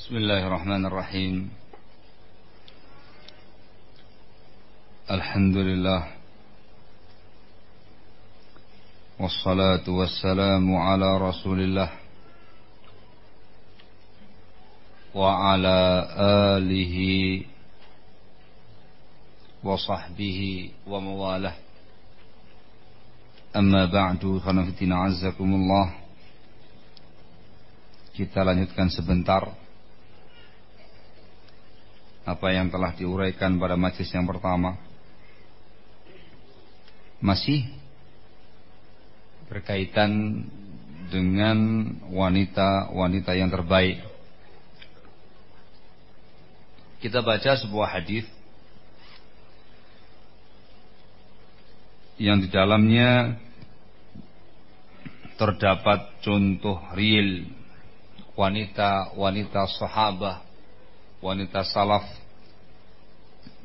بسم الله الرحمن الرحيم الحمد لله والصلاة والسلام على رسول الله وعلى آله وصحبه ومواله أما بعد فنفتنا عزكم الله kita lanjutkan sebentar apa yang telah diuraikan pada majlis yang pertama masih berkaitan dengan wanita-wanita yang terbaik. Kita baca sebuah hadis yang di dalamnya terdapat contoh real wanita-wanita sahabat wanita salaf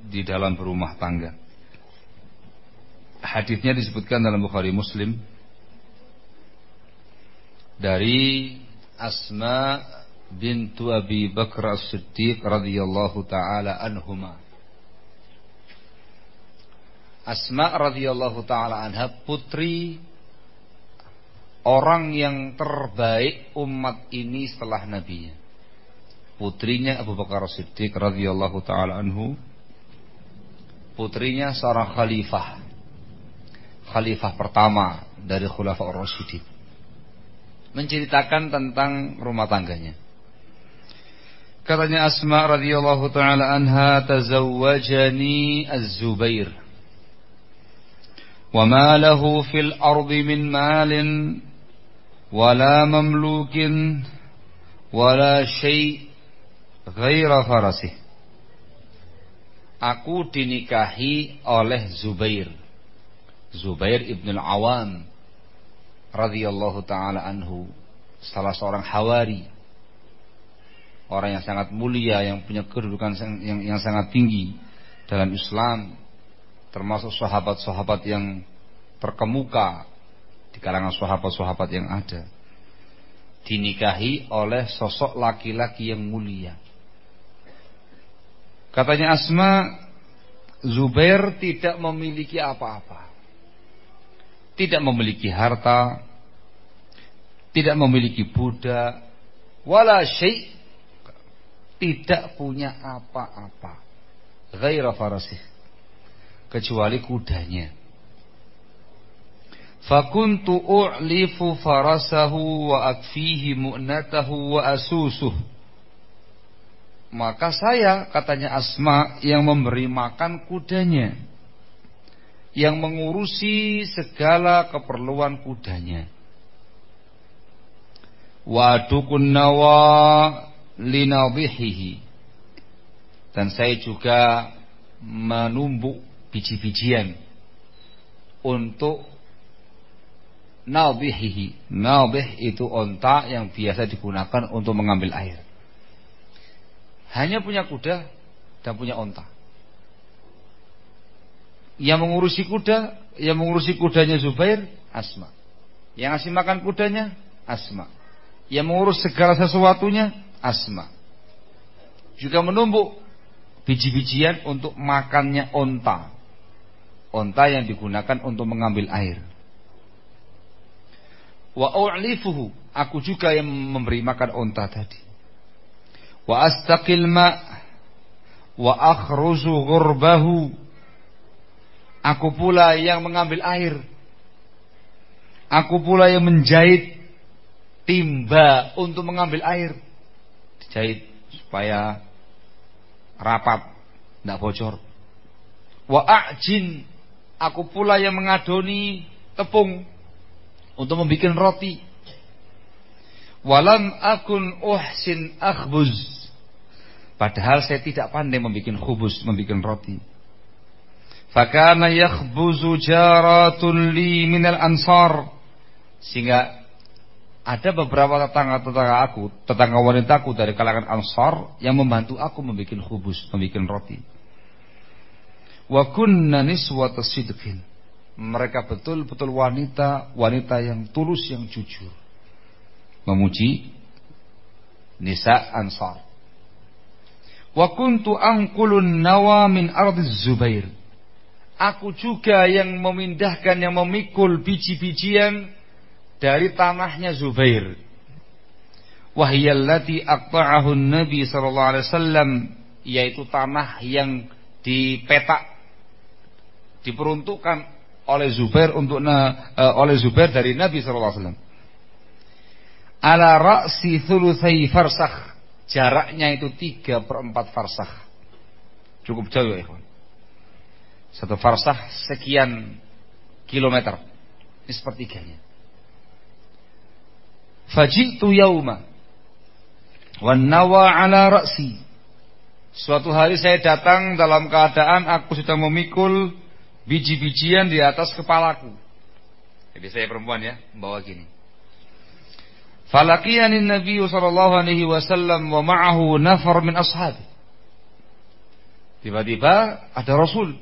di dalam berumah tangga. Hadisnya disebutkan dalam Bukhari Muslim dari Asma bintu Abi Bakar As-Siddiq radhiyallahu taala anhuma. Asma radhiyallahu taala anha putri orang yang terbaik umat ini setelah nabinya putrinya Abu Bakar Siddiq radhiyallahu taala anhu putrinya seorang khalifah. Khalifah pertama dari Khulafa Rasyidin. Menceritakan tentang rumah tangganya. Katanya Asma radhiyallahu taala anha tazawwajani Az-Zubair. Wa ma lahu fil ardi min malin wala mamlukin wala syai' ghaira farasih. Aku dinikahi oleh Zubair. Zubair ibn al-Awam radhiyallahu taala anhu, salah seorang hawari. Orang yang sangat mulia yang punya kedudukan yang, yang sangat tinggi dalam Islam, termasuk sahabat-sahabat yang terkemuka di kalangan sahabat-sahabat yang ada dinikahi oleh sosok laki-laki yang mulia Katanya Asma, Zubair tidak memiliki apa-apa. Tidak memiliki harta, tidak memiliki budak, wala syai' tidak punya apa-apa. Ghaira farasih. Kecuali kudanya. Fakuntu u'lifu farasahu wa akfihi mu'natahu wa asusuh maka saya katanya Asma yang memberi makan kudanya. Yang mengurusi segala keperluan kudanya. Wadukun nawa Dan saya juga menumbuk biji-bijian Untuk Nalbihihi Nalbih itu onta yang biasa digunakan untuk mengambil air hanya punya kuda dan punya onta. Yang mengurusi kuda, yang mengurusi kudanya Zubair, Asma. Yang ngasih makan kudanya, Asma. Yang mengurus segala sesuatunya, Asma. Juga menumbuk biji-bijian untuk makannya onta. Onta yang digunakan untuk mengambil air. Wa aku juga yang memberi makan onta tadi wa astaqil ma wa akhruzu aku pula yang mengambil air. Aku pula yang menjahit timba untuk mengambil air. Dijahit supaya rapat tidak bocor. Wa ajin aku pula yang mengadoni tepung untuk membuat roti. Walam akun uhsin akhbuz Padahal saya tidak pandai membuat khubus, membuat roti. Fakana yakhbuzu jaratun li minal ansar. Sehingga ada beberapa tetangga-tetangga aku, tetangga wanitaku dari kalangan ansar yang membantu aku membuat khubus, membuat roti. Wa kunna niswata sidqin. Mereka betul-betul wanita, wanita yang tulus, yang jujur. Memuji Nisa Ansar Wa kuntu angkulun nawa min ardi Zubair. Aku juga yang memindahkan yang memikul biji-bijian dari tanahnya Zubair. Wahyallati aqta'ahu Nabi sallallahu alaihi wasallam yaitu tanah yang dipetak diperuntukkan oleh Zubair untuk uh, oleh Zubair dari Nabi sallallahu alaihi wasallam. Ala ra'si thulutsai farsakh. Jaraknya itu 3 per 4 farsakh. Cukup jauh ya, ikhwan. Satu farsah sekian kilometer. Ini sepertiganya. Fajitu yauma wan nawa ala ra'si. Suatu hari saya datang dalam keadaan aku sedang memikul biji-bijian di atas kepalaku. Jadi saya perempuan ya, membawa gini. Falaqiyani Nabi sallallahu alaihi wasallam wa ma'ahu nafar min ashab. Tiba-tiba ada Rasul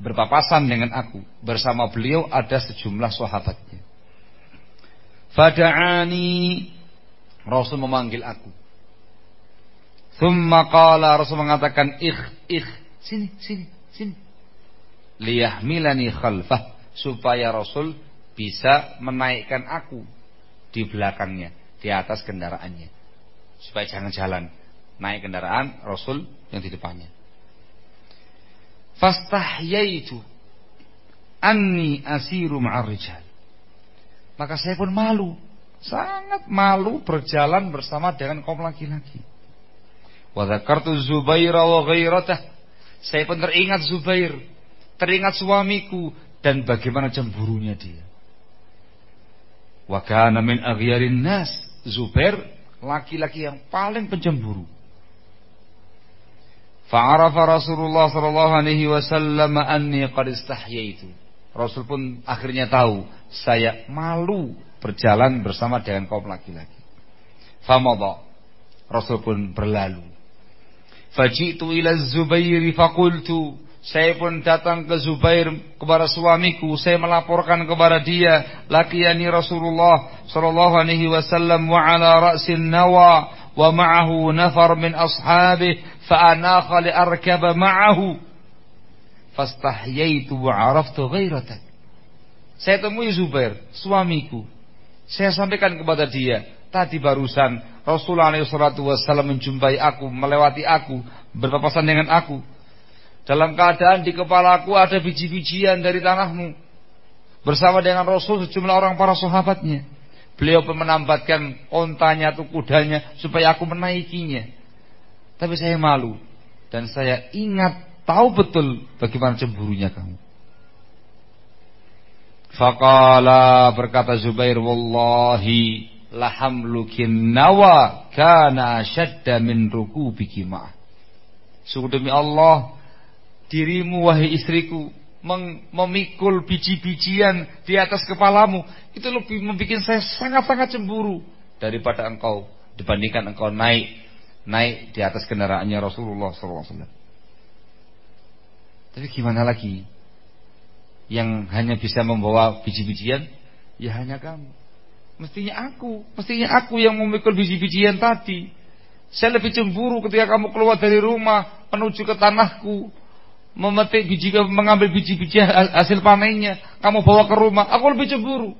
berpapasan dengan aku. Bersama beliau ada sejumlah sahabatnya. Fada'ani Rasul memanggil aku. Thumma qala Rasul mengatakan ikh ikh sini sini sini. Liyahmilani khalfah supaya Rasul bisa menaikkan aku di belakangnya, di atas kendaraannya. Supaya jangan jalan, naik kendaraan Rasul yang di depannya fastahyaitu anni asiru ma'ar rijal. Maka saya pun malu, sangat malu berjalan bersama dengan kaum laki-laki. Wa dzakartu Zubair wa ghairatah. Saya pun teringat Zubair, teringat suamiku dan bagaimana cemburunya dia. Wa kana min aghyarin nas. Zubair laki-laki yang paling pencemburu. Fa'arafa Rasulullah sallallahu alaihi wasallam anni qad istahyaitu. Rasul pun akhirnya tahu saya malu berjalan bersama dengan kaum laki-laki. Famadha. Rasul pun berlalu. Fajitu ila Zubair faqultu saya pun datang ke Zubair kepada suamiku, saya melaporkan kepada dia, lakiyani Rasulullah Shallallahu alaihi wasallam wa ala ra'sin nawa wa ma'ahu nafar min ashabi fa anaqa li arkaba ma'ahu fastahyaitu wa araftu ghairatak. Saya temui Zubair, suamiku. Saya sampaikan kepada dia, tadi barusan Rasulullah SAW menjumpai aku, melewati aku, berpapasan dengan aku dalam keadaan di kepala aku ada biji-bijian dari tanahmu bersama dengan Rasul sejumlah orang para sahabatnya beliau menambatkan ontanya atau kudanya supaya aku menaikinya tapi saya malu. Dan saya ingat, tahu betul bagaimana cemburunya kamu. Faqala berkata Zubair, Wallahi lahamlukin nawa kana syadda min ruku bikimah. Sungguh demi Allah, dirimu wahai istriku memikul biji-bijian di atas kepalamu itu lebih membuat saya sangat-sangat cemburu daripada engkau dibandingkan engkau naik naik di atas kendaraannya Rasulullah SAW. Tapi gimana lagi? Yang hanya bisa membawa biji-bijian, ya hanya kamu. Mestinya aku, mestinya aku yang memikul biji-bijian tadi. Saya lebih cemburu ketika kamu keluar dari rumah menuju ke tanahku, memetik biji, mengambil biji-bijian hasil panennya, kamu bawa ke rumah, aku lebih cemburu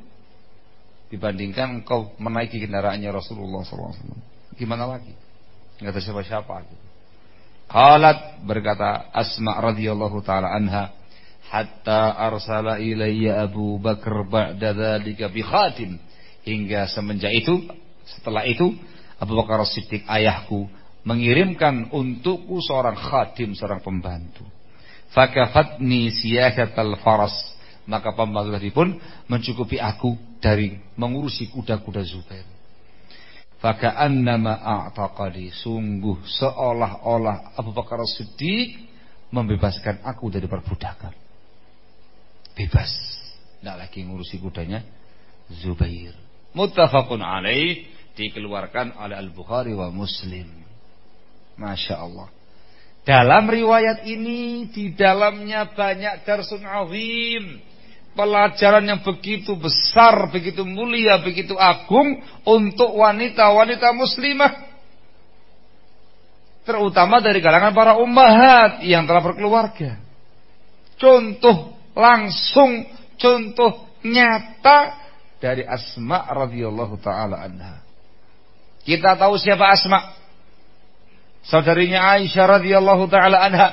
dibandingkan engkau menaiki kendaraannya Rasulullah SAW. Gimana lagi? Enggak ada siapa-siapa gitu. Qalat berkata Asma radhiyallahu taala anha hatta arsala ilayya Abu Bakar ba'da dzalika bi khatim hingga semenjak itu setelah itu Abu Bakar Siddiq ayahku mengirimkan untukku seorang khadim seorang pembantu fakafatni siyasatal faras. Maka pembantu tadi pun mencukupi aku dari mengurusi kuda-kuda Zubair. Faka'annama a'taqadi. Sungguh seolah-olah Abu Bakar Siddiq Membebaskan aku dari perbudakan. Bebas. Tidak lagi ngurusi kudanya Zubair. Muttafaqun alaih. Dikeluarkan oleh Al-Bukhari wa Muslim. Masya Allah Dalam riwayat ini Di dalamnya banyak darsun azim pelajaran yang begitu besar, begitu mulia, begitu agung untuk wanita-wanita muslimah. terutama dari kalangan para ummahat yang telah berkeluarga. Contoh langsung, contoh nyata dari Asma radhiyallahu taala anha. Kita tahu siapa Asma? Saudarinya Aisyah radhiyallahu taala anha.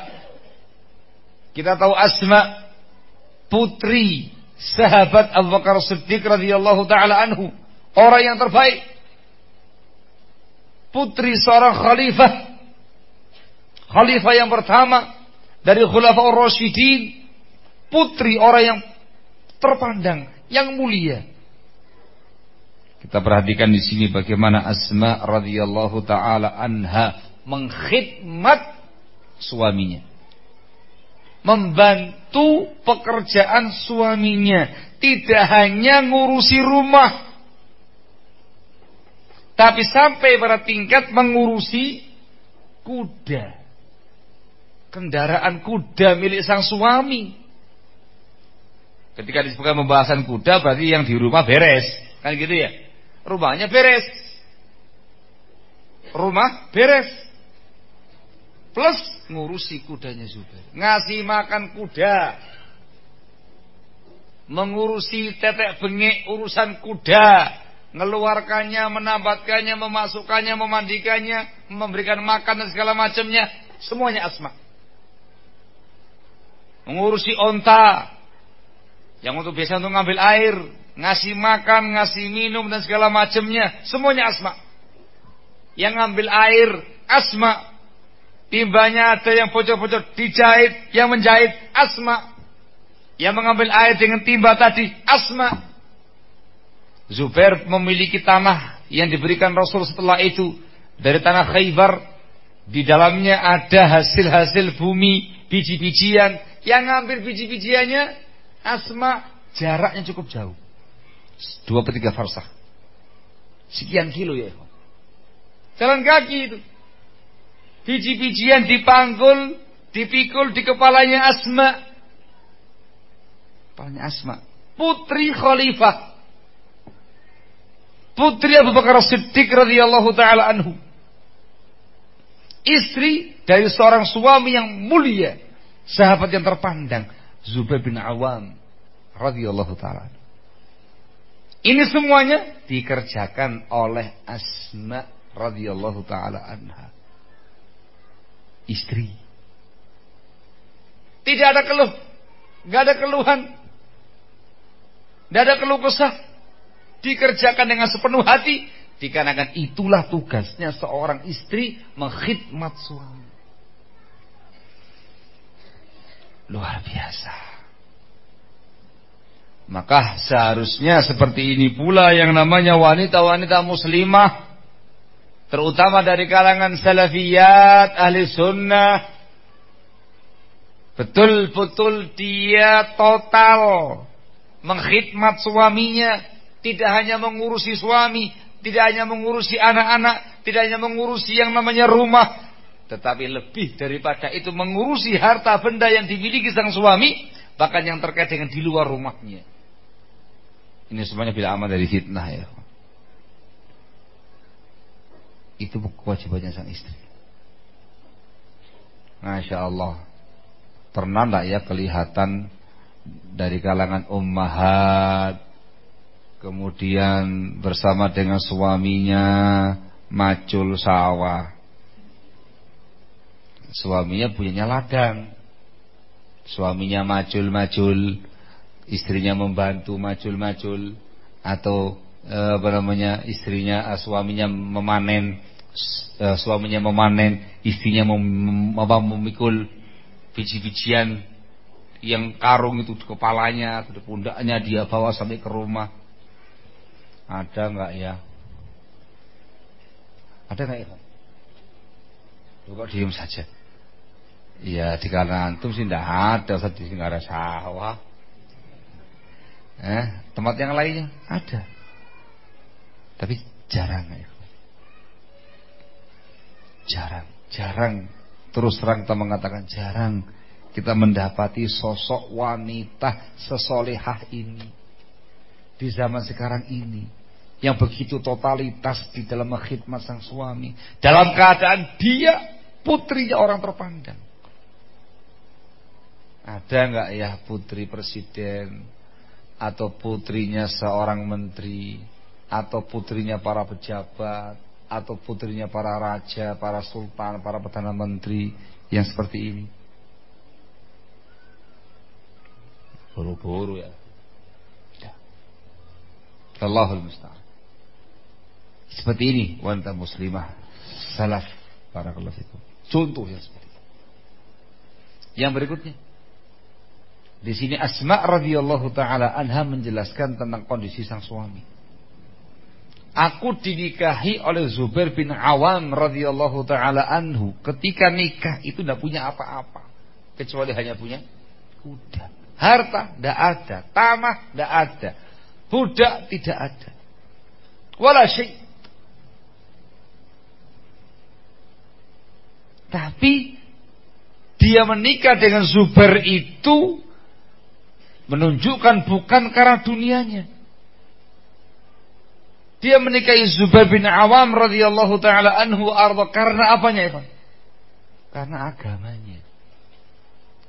Kita tahu Asma putri sahabat Abu Bakar Siddiq radhiyallahu taala anhu, orang yang terbaik. Putri seorang khalifah. Khalifah yang pertama dari Khulafaur Rasyidin, putri orang yang terpandang, yang mulia. Kita perhatikan di sini bagaimana Asma radhiyallahu taala anha mengkhidmat suaminya. Membantu pekerjaan suaminya, tidak hanya ngurusi rumah. Tapi sampai pada tingkat mengurusi kuda. Kendaraan kuda milik sang suami. Ketika disebutkan pembahasan kuda berarti yang di rumah beres. Kan gitu ya? rumahnya beres. Rumah beres. Plus ngurusi kudanya Zubair. Ngasih makan kuda. Mengurusi tetek bengek urusan kuda. Ngeluarkannya, menambatkannya, memasukkannya, memandikannya, memberikan makan dan segala macamnya. Semuanya asma. Mengurusi onta. Yang untuk biasa untuk ngambil air ngasih makan, ngasih minum dan segala macamnya, semuanya asma. Yang ngambil air, asma. Timbanya ada yang bocor-bocor dijahit, yang menjahit asma. Yang mengambil air dengan timba tadi asma. Zubair memiliki tanah yang diberikan Rasul setelah itu dari tanah Khaybar. Di dalamnya ada hasil-hasil bumi, biji-bijian. Yang ngambil biji-bijiannya asma jaraknya cukup jauh. Dua per tiga farsah. Sekian kilo ya. Jalan kaki itu. Biji-bijian dipanggul, dipikul di kepalanya Asma. Kepalanya Asma. Putri Khalifah. Putri Abu Bakar Siddiq radhiyallahu taala anhu. Istri dari seorang suami yang mulia, sahabat yang terpandang, Zubair bin Awam radhiyallahu taala. Ini semuanya dikerjakan oleh Asma radhiyallahu taala anha. Istri. Tidak ada keluh. Gak ada keluhan. Tidak ada keluh kesah. Dikerjakan dengan sepenuh hati. Dikarenakan itulah tugasnya seorang istri mengkhidmat suami. Luar biasa. Maka seharusnya seperti ini pula yang namanya wanita-wanita muslimah terutama dari kalangan salafiyat ahli sunnah. Betul-betul dia total mengkhidmat suaminya. Tidak hanya mengurusi suami tidak hanya mengurusi anak-anak tidak hanya mengurusi yang namanya rumah. Tetapi lebih daripada itu mengurusi harta benda yang dimiliki sang suami bahkan yang terkait dengan di luar rumahnya. Ini semuanya bila aman dari fitnah ya. Itu kewajibannya sang istri. Masya Allah. Pernah tidak ya kelihatan dari kalangan ummahat kemudian bersama dengan suaminya macul sawah. Suaminya punya ladang. Suaminya macul-macul istrinya membantu macul-macul atau apa namanya istrinya e, suaminya memanen e, suaminya memanen istrinya mem, mem, memikul biji-bijian yang karung itu di kepalanya di pundaknya dia bawa sampai ke rumah ada nggak ya ada nggak ya Coba diem saja. Iya di kanan antum sih tidak ada, di sini ada sawah. Eh, tempat yang lainnya ada. Tapi jarang ya. Jarang, jarang. Terus terang kita mengatakan jarang kita mendapati sosok wanita sesolehah ini di zaman sekarang ini yang begitu totalitas di dalam khidmat sang suami dalam keadaan dia putrinya orang terpandang. Ada nggak ya putri presiden atau putrinya seorang menteri atau putrinya para pejabat atau putrinya para raja, para sultan, para perdana menteri yang seperti ini? Buru-buru ya. ya. Allahul musta'an. Seperti ini wanita muslimah salaf barakallahu fikum. Contoh yang seperti ini. Yang berikutnya di sini Asma radhiyallahu taala anha menjelaskan tentang kondisi sang suami. Aku dinikahi oleh Zubair bin Awam radhiyallahu taala anhu. Ketika nikah itu tidak punya apa-apa kecuali hanya punya kuda. Harta tidak ada, tanah tidak ada, budak tidak ada. Wala syai' Tapi dia menikah dengan Zubair itu menunjukkan bukan karena dunianya. Dia menikahi Zubair bin Awam radhiyallahu taala anhu arda karena apanya ya, Karena agamanya.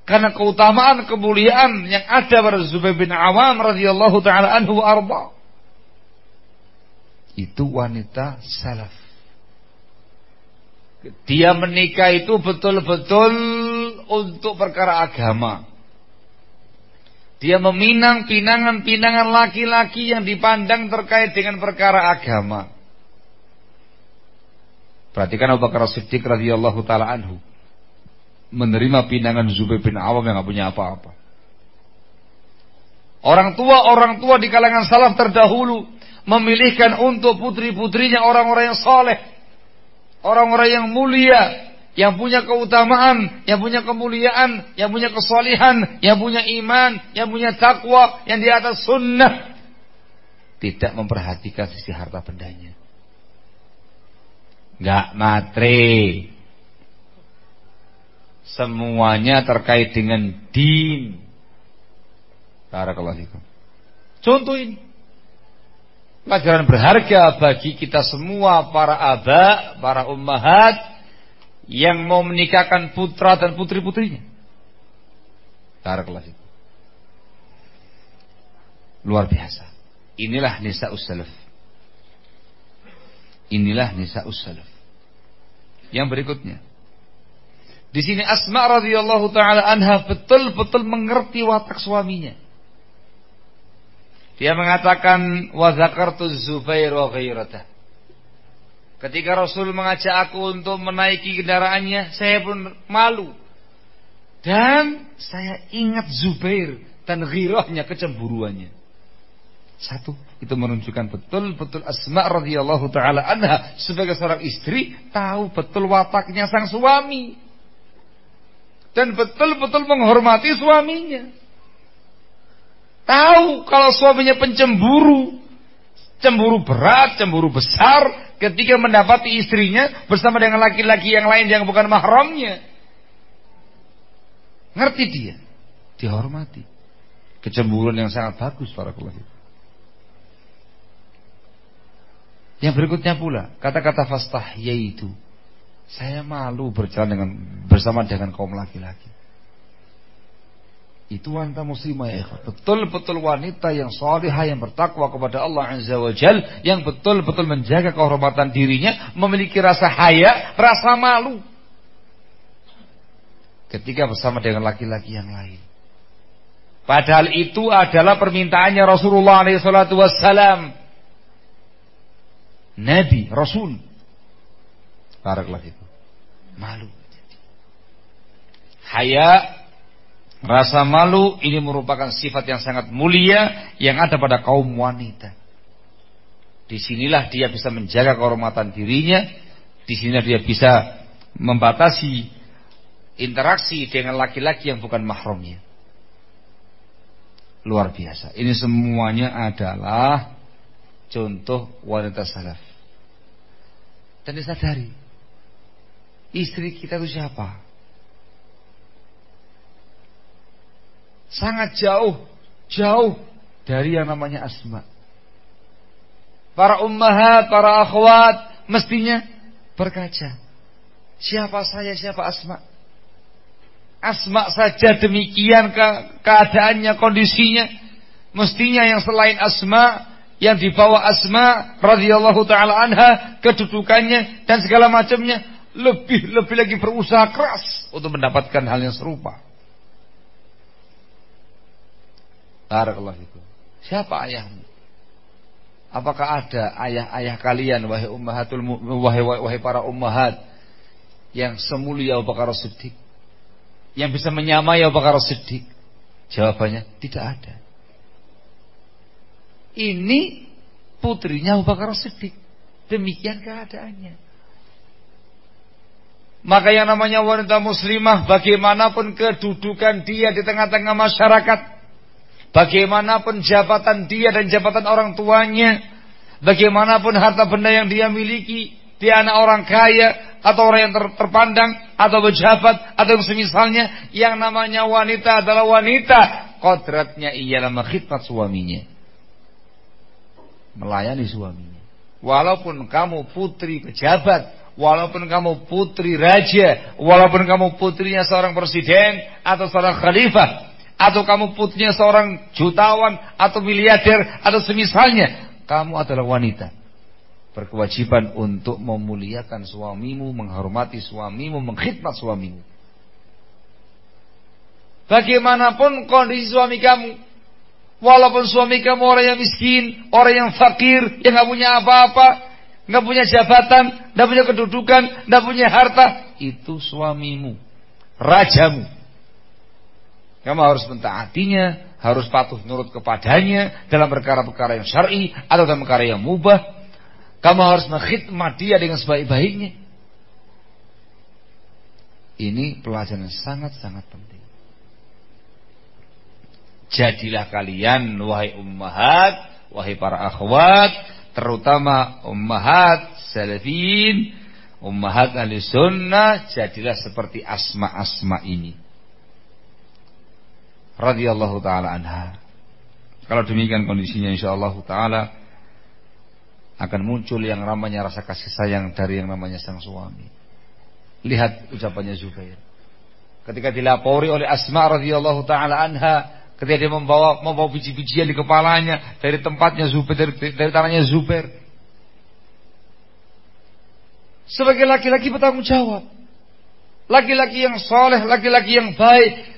Karena keutamaan kemuliaan yang ada pada Zubair bin Awam radhiyallahu taala anhu arda. Itu wanita salaf. Dia menikah itu betul-betul untuk perkara agama. Dia meminang pinangan-pinangan laki-laki yang dipandang terkait dengan perkara agama. Perhatikan Abu Bakar Siddiq radhiyallahu taala anhu menerima pinangan Zubair bin Awam yang gak punya apa-apa. Orang tua orang tua di kalangan salaf terdahulu memilihkan untuk putri-putrinya orang-orang yang soleh Orang-orang yang mulia, yang punya keutamaan, yang punya kemuliaan, yang punya kesolihan, yang punya iman, yang punya takwa, yang di atas sunnah. Tidak memperhatikan sisi harta bendanya. Gak matre. Semuanya terkait dengan din. Barakallahu Contoh ini pelajaran berharga bagi kita semua para aba, para ummahat yang mau menikahkan putra dan putri-putrinya. Barakallahu Luar biasa. Inilah nisa ussalaf. Inilah nisa ussalaf. Yang berikutnya. Di sini Asma radhiyallahu taala anha betul-betul mengerti watak suaminya. Dia mengatakan wa zakartu Zubair wa ghairata. Ketika Rasul mengajak aku untuk menaiki kendaraannya, saya pun malu. Dan saya ingat Zubair dan ghirahnya kecemburuannya. Satu, itu menunjukkan betul-betul Asma radhiyallahu taala anha sebagai seorang istri tahu betul wataknya sang suami. Dan betul-betul menghormati suaminya. Tahu kalau suaminya pencemburu. Cemburu berat, cemburu besar ketika mendapati istrinya bersama dengan laki-laki yang lain yang bukan mahramnya. Ngerti dia. Dihormati. Kecemburuan yang sangat bagus para keluarga. Yang berikutnya pula, kata-kata fastah yaitu saya malu berjalan dengan bersama dengan kaum laki-laki. Itu wanita muslimah ya Betul-betul wanita yang salihah yang bertakwa kepada Allah Azza wa Jal, yang betul-betul menjaga kehormatan dirinya, memiliki rasa haya, rasa malu. Ketika bersama dengan laki-laki yang lain. Padahal itu adalah permintaannya Rasulullah SAW. Nabi, Rasul. Barakallahu itu. Malu. Haya Rasa malu ini merupakan sifat yang sangat mulia yang ada pada kaum wanita. Di sinilah dia bisa menjaga kehormatan dirinya. Di sinilah dia bisa membatasi interaksi dengan laki-laki yang bukan mahramnya. Luar biasa. Ini semuanya adalah contoh wanita salaf. Dan disadari, istri kita itu siapa? Sangat jauh, jauh dari yang namanya asma. Para ummahat, para akhwat mestinya berkaca. Siapa saya, siapa Asma? Asma saja demikian ke keadaannya, kondisinya. Mestinya yang selain Asma, yang dibawa Asma radhiyallahu taala anha, kedudukannya dan segala macamnya lebih lebih lagi berusaha keras untuk mendapatkan hal yang serupa. Barakallahu fikum. Siapa ayahmu? Apakah ada ayah-ayah kalian wahai ummahatul wahai wahai para ummahat yang semulia Abu Bakar Siddiq? Yang bisa menyamai Abu Bakar Siddiq? Jawabannya tidak ada. Ini putrinya Abu Bakar Siddiq. Demikian keadaannya. Maka yang namanya wanita muslimah bagaimanapun kedudukan dia di tengah-tengah masyarakat, bagaimanapun jabatan dia dan jabatan orang tuanya, bagaimanapun harta benda yang dia miliki, dia anak orang kaya atau orang yang ter terpandang atau pejabat atau yang semisalnya, yang namanya wanita adalah wanita. Kodratnya ialah mengkhidmat suaminya. Melayani suaminya. Walaupun kamu putri pejabat, walaupun kamu putri raja, walaupun kamu putrinya seorang presiden atau seorang khalifah, atau kamu putrinya seorang jutawan atau miliarder atau semisalnya, kamu adalah wanita berkewajiban untuk memuliakan suamimu, menghormati suamimu, mengkhidmat suamimu. Bagaimanapun kondisi suami kamu, walaupun suami kamu orang yang miskin, orang yang fakir, yang nggak punya apa-apa, nggak punya jabatan, nggak punya kedudukan, nggak punya harta, itu suamimu, rajamu. Kamu harus mentaatinya, harus patuh nurut kepadanya dalam perkara-perkara yang syar'i atau dalam perkara yang mubah kamu harus mengkhidmat dia dengan sebaik-baiknya. Ini pelajaran sangat-sangat penting. Jadilah kalian wahai ummahat, wahai para akhwat, terutama ummahat salafin, ummahat ahli sunnah, jadilah seperti asma-asma ini. Radiyallahu taala anha. Kalau demikian kondisinya insyaallah taala akan muncul yang namanya rasa kasih sayang dari yang namanya sang suami. Lihat ucapannya Zubair. Ketika dilapori oleh Asma radhiyallahu taala anha, ketika dia membawa membawa biji-bijian di kepalanya dari tempatnya Zubair dari, dari tanahnya Zubair. Sebagai laki-laki bertanggung jawab. Laki-laki yang soleh, laki-laki yang baik,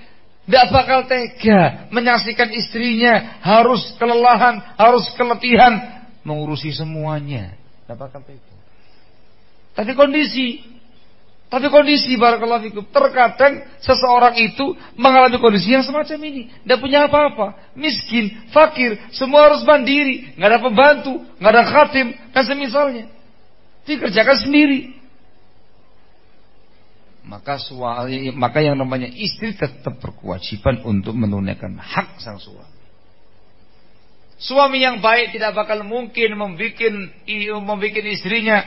tidak bakal tega menyaksikan istrinya harus kelelahan, harus keletihan, mengurusi semuanya. Tidak bakal tega. Tapi kondisi, tapi kondisi barakallahu fikum. Terkadang seseorang itu mengalami kondisi yang semacam ini. Tidak punya apa-apa. Miskin, fakir, semua harus mandiri. nggak ada pembantu, nggak ada khatim, dan semisalnya. Dikerjakan sendiri. Maka suami, maka yang namanya istri tetap berkewajiban untuk menunaikan hak sang suami. Suami yang baik tidak bakal mungkin membuat membuat istrinya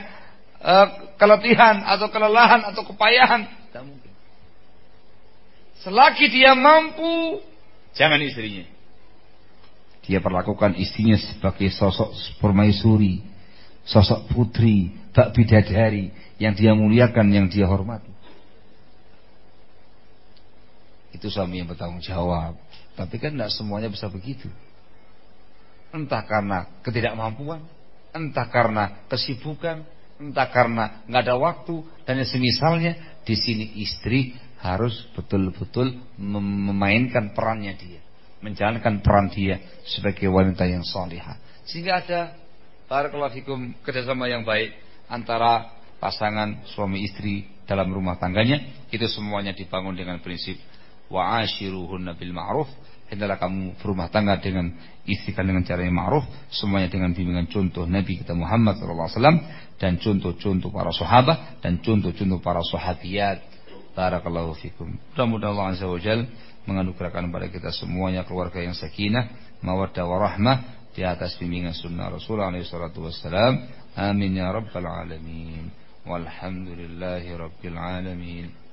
uh, keletihan atau kelelahan atau kepayahan. Tidak mungkin. Selagi dia mampu, jangan istrinya. Dia perlakukan istrinya sebagai sosok permaisuri, sosok putri, tak bidadari yang dia muliakan, yang dia hormati. Itu suami yang bertanggung jawab. Tapi kan tidak semuanya bisa begitu entah karena ketidakmampuan, entah karena kesibukan, entah karena nggak ada waktu dan yang semisalnya di sini istri harus betul-betul memainkan perannya dia, menjalankan peran dia sebagai wanita yang salihah. Sehingga ada barakallahu kerjasama yang baik antara pasangan suami istri dalam rumah tangganya itu semuanya dibangun dengan prinsip wa ashiruhunna bil ma'ruf. Hendaklah kamu berumah tangga dengan istiqan dengan cara yang ma'ruf. Semuanya dengan bimbingan contoh Nabi kita Muhammad SAW dan contoh-contoh para sahabat dan contoh-contoh para sahabiat. Barakallahu fikum. Mudah-mudahan Allah Azza wa Jal menganugerahkan kepada kita semuanya keluarga yang sakinah mawaddah warahmah di atas bimbingan sunnah Rasulullah SAW amin ya rabbal alamin. Walhamdulillahi rabbil alamin